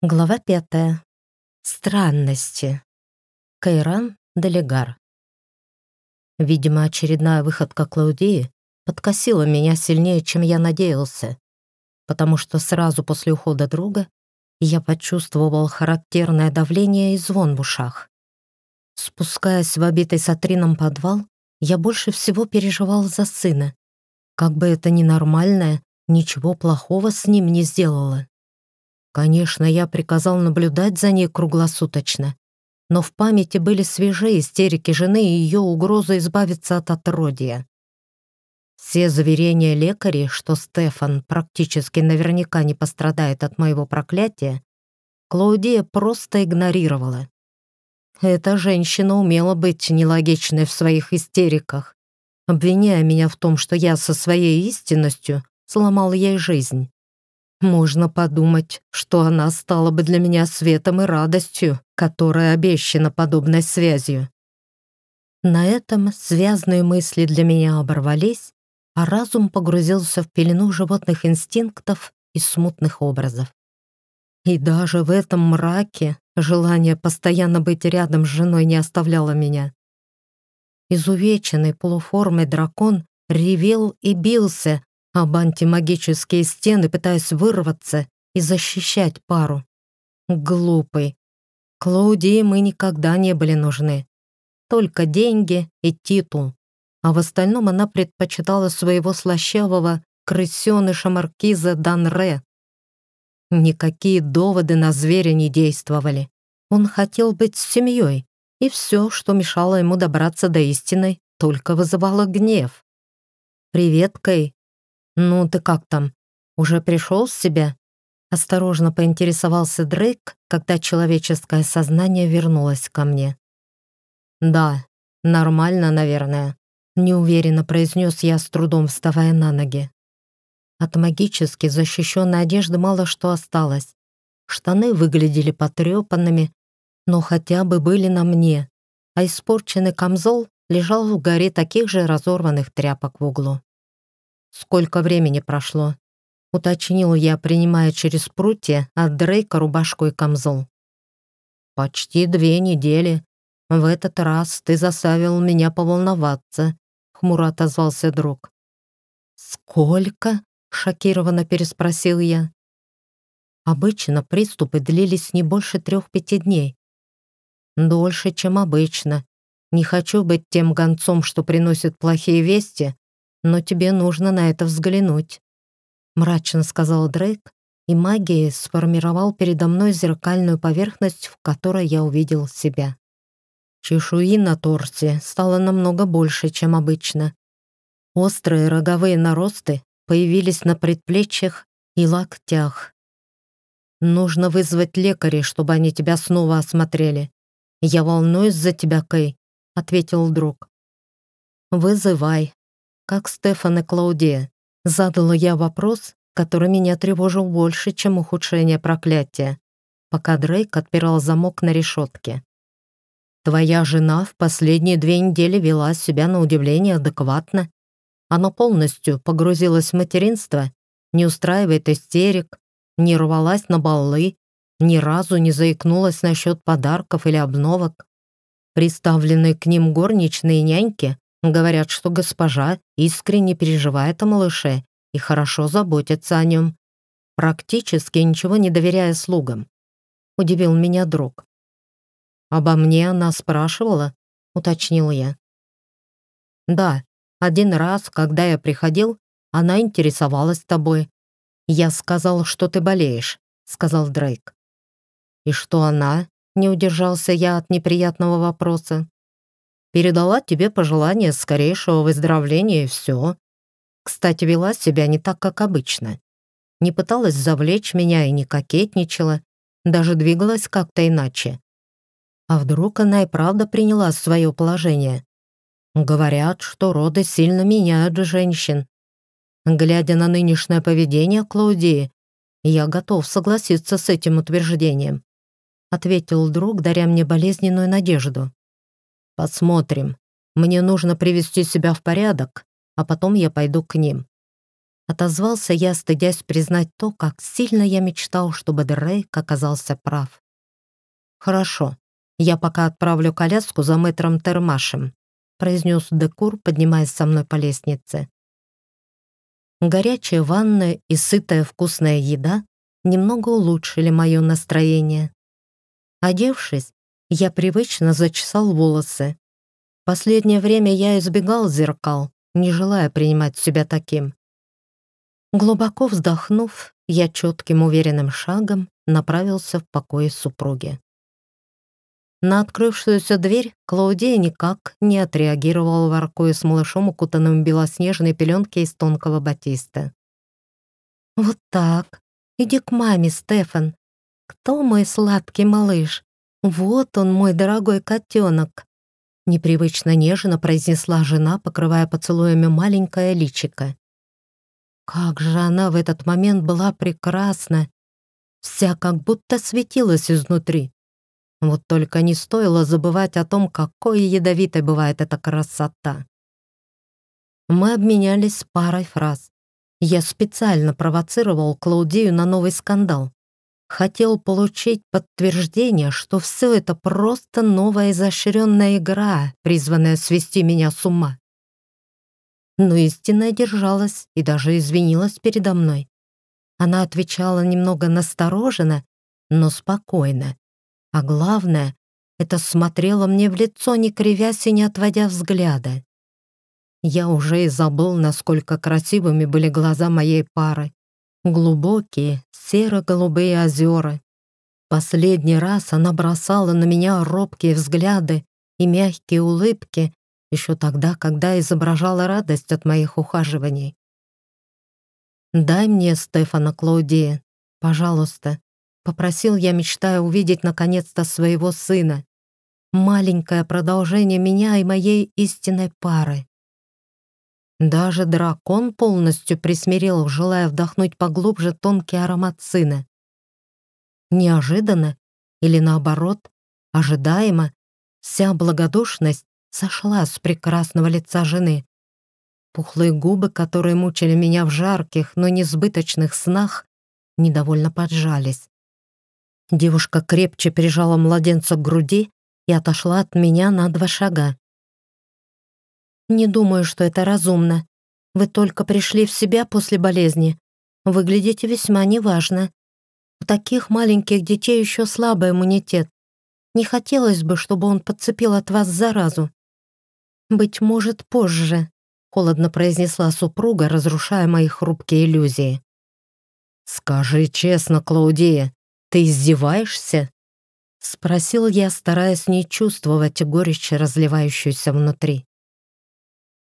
Глава пятая. Странности. Кайран Делегар. Видимо, очередная выходка Клаудии подкосила меня сильнее, чем я надеялся, потому что сразу после ухода друга я почувствовал характерное давление и звон в ушах. Спускаясь в обитый сатрином подвал, я больше всего переживал за сына. Как бы это ненормальное, ничего плохого с ним не сделало. Конечно, я приказал наблюдать за ней круглосуточно, но в памяти были свежие истерики жены и ее угроза избавиться от отродья. Все заверения лекарей, что Стефан практически наверняка не пострадает от моего проклятия, Клаудия просто игнорировала. Эта женщина умела быть нелогичной в своих истериках, обвиняя меня в том, что я со своей истинностью сломал ей жизнь. Можно подумать, что она стала бы для меня светом и радостью, которая обещана подобной связью. На этом связанные мысли для меня оборвались, а разум погрузился в пелену животных инстинктов и смутных образов. И даже в этом мраке желание постоянно быть рядом с женой не оставляло меня. Изувеченный полуформой дракон ревел и бился, об антимагические стены, пытаясь вырваться и защищать пару. Глупый. Клаудии мы никогда не были нужны. Только деньги и титул. А в остальном она предпочитала своего слащавого крысеныша маркиза Данре. Никакие доводы на зверя не действовали. Он хотел быть с семьей, и все, что мешало ему добраться до истины, только вызывало гнев. «Привет, Кэй», «Ну, ты как там? Уже пришел в себя?» Осторожно поинтересовался Дрейк, когда человеческое сознание вернулось ко мне. «Да, нормально, наверное», — неуверенно произнес я, с трудом вставая на ноги. От магически защищенной одежды мало что осталось. Штаны выглядели потрепанными, но хотя бы были на мне, а испорченный камзол лежал в горе таких же разорванных тряпок в углу. «Сколько времени прошло?» — уточнил я, принимая через прутья от Дрейка рубашку и камзол. «Почти две недели. В этот раз ты заставил меня поволноваться», — хмуро отозвался друг. «Сколько?» — шокированно переспросил я. Обычно приступы длились не больше трех-пяти дней. Дольше, чем обычно. Не хочу быть тем гонцом, что приносит плохие вести, но тебе нужно на это взглянуть», — мрачно сказал Дрейк, и магией сформировал передо мной зеркальную поверхность, в которой я увидел себя. Чешуи на торсе стало намного больше, чем обычно. Острые роговые наросты появились на предплечьях и локтях. «Нужно вызвать лекарей, чтобы они тебя снова осмотрели. Я волнуюсь за тебя, Кэй», — ответил друг. «Вызывай», как Стефан и Клаудия. Задала я вопрос, который меня тревожил больше, чем ухудшение проклятия, пока Дрейк отпирал замок на решетке. «Твоя жена в последние две недели вела себя на удивление адекватно. Она полностью погрузилась в материнство, не устраивает истерик, не рвалась на баллы, ни разу не заикнулась насчет подарков или обновок. Приставленные к ним горничные няньки Говорят, что госпожа искренне переживает о малыше и хорошо заботится о нем, практически ничего не доверяя слугам. Удивил меня друг. «Обо мне она спрашивала?» — уточнил я. «Да, один раз, когда я приходил, она интересовалась тобой. Я сказал, что ты болеешь», — сказал Дрейк. «И что она?» — не удержался я от неприятного вопроса. Передала тебе пожелание скорейшего выздоровления и все. Кстати, вела себя не так, как обычно. Не пыталась завлечь меня и не кокетничала, даже двигалась как-то иначе. А вдруг она и правда приняла свое положение? Говорят, что роды сильно меняют женщин. Глядя на нынешнее поведение Клаудии, я готов согласиться с этим утверждением, ответил друг, даря мне болезненную надежду. Посмотрим. Мне нужно привести себя в порядок, а потом я пойду к ним. Отозвался я, стыдясь признать то, как сильно я мечтал, чтобы Дрейк оказался прав. «Хорошо, я пока отправлю коляску за мэтром Термашем», произнес Декур, поднимаясь со мной по лестнице. Горячая ванная и сытая вкусная еда немного улучшили мое настроение. Одевшись, я привычно зачесал волосы. Последнее время я избегал зеркал, не желая принимать себя таким. Глубоко вздохнув, я четким уверенным шагом направился в покой супруги. На открывшуюся дверь Клаудия никак не отреагировала, воркуя с малышом, укутанным в белоснежной пеленке из тонкого батиста. «Вот так. Иди к маме, Стефан. Кто мой сладкий малыш? Вот он, мой дорогой котенок!» Непривычно нежно произнесла жена, покрывая поцелуями маленькое личико. Как же она в этот момент была прекрасна! Вся как будто светилась изнутри. Вот только не стоило забывать о том, какой ядовитой бывает эта красота. Мы обменялись парой фраз. Я специально провоцировал Клаудию на новый скандал. Хотел получить подтверждение, что все это просто новая изощренная игра, призванная свести меня с ума но истинная держалась и даже извинилась передо мной. Она отвечала немного настороженно, но спокойно. А главное, это смотрела мне в лицо, не кривясь и не отводя взгляда. Я уже и забыл, насколько красивыми были глаза моей пары. Глубокие, серо-голубые озера. Последний раз она бросала на меня робкие взгляды и мягкие улыбки, еще тогда, когда изображала радость от моих ухаживаний. «Дай мне Стефана Клаудия, пожалуйста», — попросил я, мечтая увидеть наконец-то своего сына. Маленькое продолжение меня и моей истинной пары. Даже дракон полностью присмирел, желая вдохнуть поглубже тонкий аромат сына. Неожиданно, или наоборот, ожидаемо, вся благодушность сошла с прекрасного лица жены. Пухлые губы, которые мучили меня в жарких, но несбыточных снах, недовольно поджались. Девушка крепче прижала младенца к груди и отошла от меня на два шага. «Не думаю, что это разумно. Вы только пришли в себя после болезни. Выглядите весьма неважно. У таких маленьких детей еще слабый иммунитет. Не хотелось бы, чтобы он подцепил от вас заразу. «Быть может, позже», — холодно произнесла супруга, разрушая мои хрупкие иллюзии. «Скажи честно, Клаудия, ты издеваешься?» — спросил я, стараясь не чувствовать горечь, разливающуюся внутри.